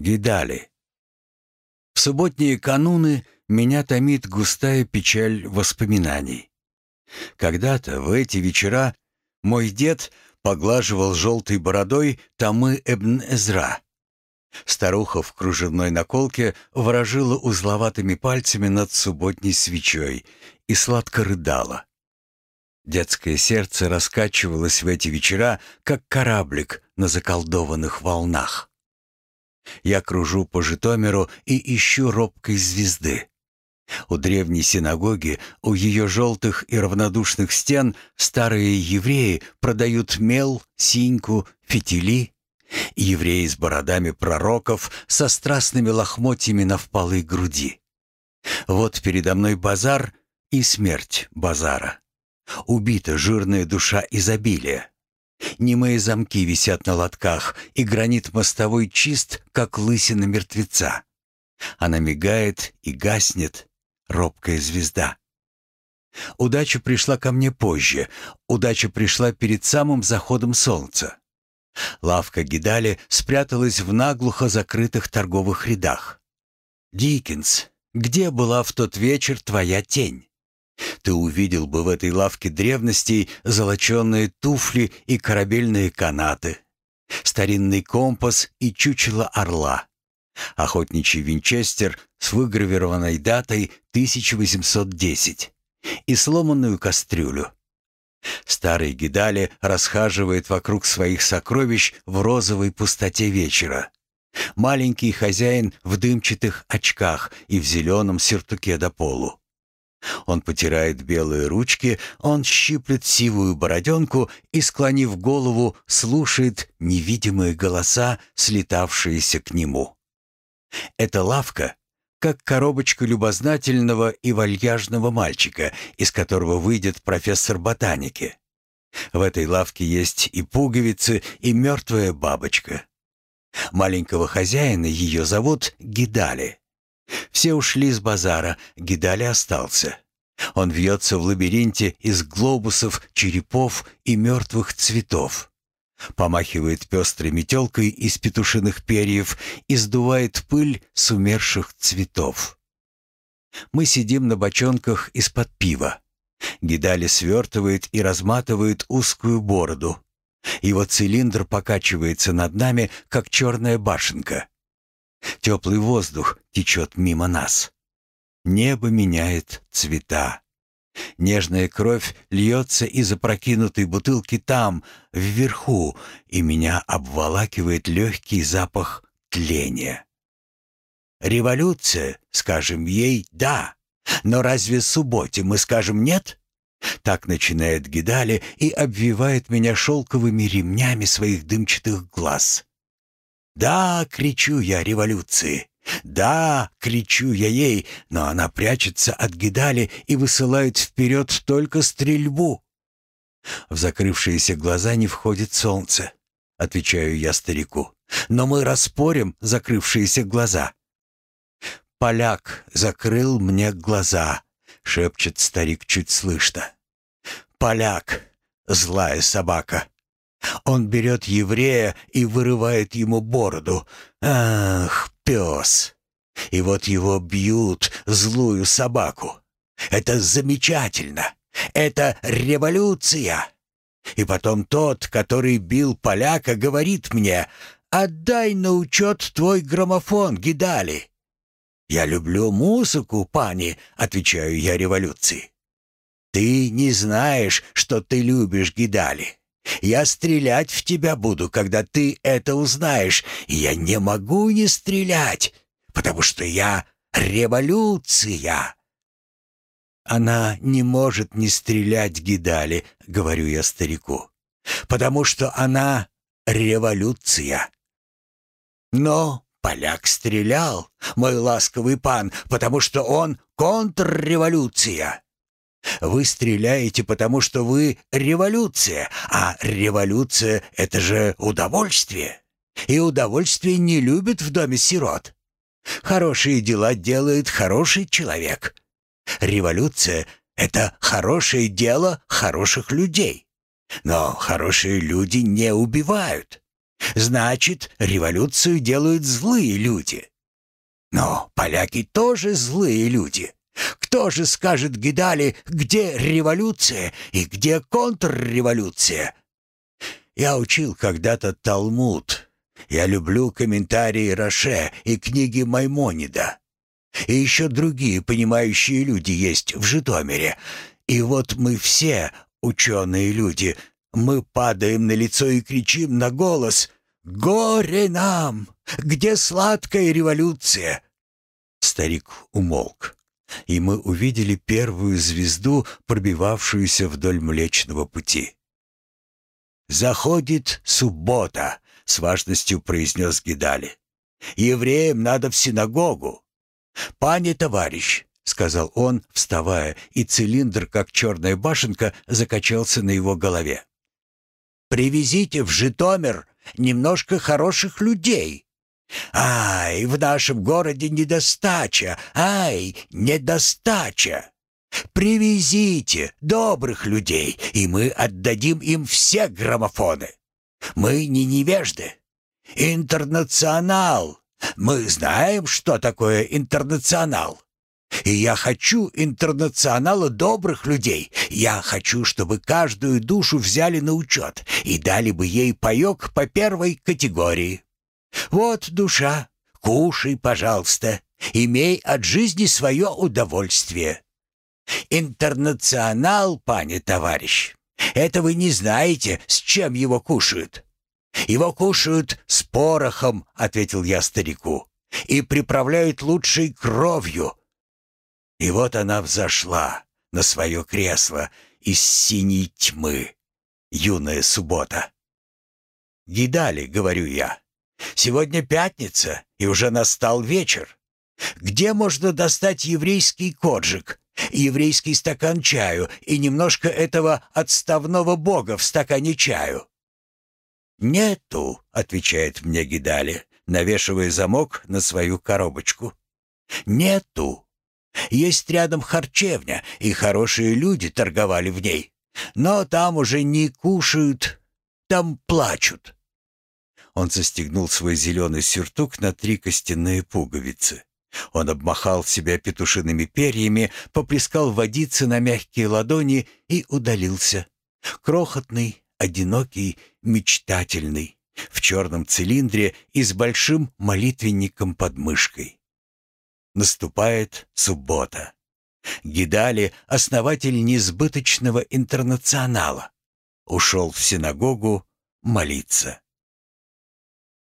Гидали. В субботние кануны меня томит густая печаль воспоминаний. Когда-то в эти вечера мой дед поглаживал желтой бородой Тамы Эбн Эзра. Старуха в кружевной наколке ворожила узловатыми пальцами над субботней свечой и сладко рыдала. Детское сердце раскачивалось в эти вечера, как кораблик на заколдованных волнах. Я кружу по Житомиру и ищу робкой звезды. У древней синагоги, у ее желтых и равнодушных стен старые евреи продают мел, синьку, фитили. Евреи с бородами пророков, со страстными лохмотьями на вполой груди. Вот передо мной базар и смерть базара. Убита жирная душа изобилия. Немые замки висят на лотках, и гранит мостовой чист, как лысина мертвеца. Она мигает и гаснет, робкая звезда. Удача пришла ко мне позже. Удача пришла перед самым заходом солнца. Лавка Гидали спряталась в наглухо закрытых торговых рядах. «Диккенс, где была в тот вечер твоя тень?» Ты увидел бы в этой лавке древностей золоченые туфли и корабельные канаты, старинный компас и чучело орла, охотничий винчестер с выгравированной датой 1810 и сломанную кастрюлю. Старый Гидали расхаживает вокруг своих сокровищ в розовой пустоте вечера. Маленький хозяин в дымчатых очках и в зеленом сюртуке до полу. Он потирает белые ручки, он щиплет сивую бороденку и, склонив голову, слушает невидимые голоса, слетавшиеся к нему. Эта лавка как коробочка любознательного и вальяжного мальчика, из которого выйдет профессор ботаники. В этой лавке есть и пуговицы, и мертвая бабочка. Маленького хозяина ее зовут Гидали. Все ушли с базара, Гидали остался. Он вьется в лабиринте из глобусов, черепов и мертвых цветов. Помахивает пестрой метелкой из петушиных перьев и сдувает пыль с умерших цветов. Мы сидим на бочонках из-под пива. Гидали свертывает и разматывает узкую бороду. Его цилиндр покачивается над нами, как черная башенка. Теплый воздух течет мимо нас. Небо меняет цвета. Нежная кровь льется из опрокинутой бутылки там, вверху, и меня обволакивает легкий запах тления. Революция, скажем ей «да», но разве субботе мы скажем «нет»? Так начинает Гидали и обвивает меня шелковыми ремнями своих дымчатых глаз. «Да!» — кричу я революции. «Да!» — кричу я ей, но она прячется от Гидали и высылает вперед только стрельбу. В закрывшиеся глаза не входит солнце, отвечаю я старику. Но мы распорим закрывшиеся глаза. «Поляк закрыл мне глаза», — шепчет старик чуть слышно. «Поляк, злая собака, он берет еврея и вырывает ему бороду. Ах, пес! И вот его бьют, злую собаку. Это замечательно. Это революция. И потом тот, который бил поляка, говорит мне, «Отдай на учет твой граммофон, Гидали». «Я люблю музыку, пани», — отвечаю я революции. «Ты не знаешь, что ты любишь Гидали. Я стрелять в тебя буду, когда ты это узнаешь, и я не могу не стрелять, потому что я революция. Она не может не стрелять, Гидали, говорю я старику, потому что она революция. Но поляк стрелял, мой ласковый пан, потому что он контрреволюция. Вы стреляете, потому что вы революция, а революция — это же удовольствие. И удовольствие не любит в доме сирот. Хорошие дела делает хороший человек. Революция — это хорошее дело хороших людей. Но хорошие люди не убивают. Значит, революцию делают злые люди. Но поляки тоже злые люди. Кто же скажет Гидали, где революция и где контрреволюция? Я учил когда-то Талмуд. Я люблю комментарии Роше и книги Маймонида. И еще другие понимающие люди есть в Житомире. И вот мы все, ученые люди, мы падаем на лицо и кричим на голос «Горе нам! Где сладкая революция?» Старик умолк, и мы увидели первую звезду, пробивавшуюся вдоль Млечного Пути. «Заходит суббота», — с важностью произнес Гидали. «Евреям надо в синагогу». «Пане товарищ», — сказал он, вставая, и цилиндр, как черная башенка, закачался на его голове. «Привезите в Житомир немножко хороших людей. Ай, в нашем городе недостача, ай, недостача. Привезите добрых людей, и мы отдадим им все граммофоны. Мы не невежды. Интернационал. Мы знаем, что такое интернационал. И я хочу интернационала добрых людей. Я хочу, чтобы каждую душу взяли на учет и дали бы ей паёк по первой категории. Вот душа, кушай, пожалуйста, имей от жизни свое удовольствие. Интернационал, пане товарищ, это вы не знаете, с чем его кушают. Его кушают с порохом, ответил я старику, и приправляют лучшей кровью. И вот она взошла на свое кресло из синей тьмы. Юная суббота. «Гидали», — говорю я, — «сегодня пятница, и уже настал вечер. Где можно достать еврейский коджик, еврейский стакан чаю и немножко этого отставного бога в стакане чаю?» «Нету», — отвечает мне Гидали, навешивая замок на свою коробочку. «Нету. Есть рядом харчевня, и хорошие люди торговали в ней. Но там уже не кушают, там плачут». Он застегнул свой зеленый сюртук на три костяные пуговицы. Он обмахал себя петушиными перьями, поплескал водицы на мягкие ладони и удалился. Крохотный, одинокий, мечтательный, в черном цилиндре и с большим молитвенником под мышкой. Наступает суббота. Гидали, основатель несбыточного интернационала, ушел в синагогу молиться.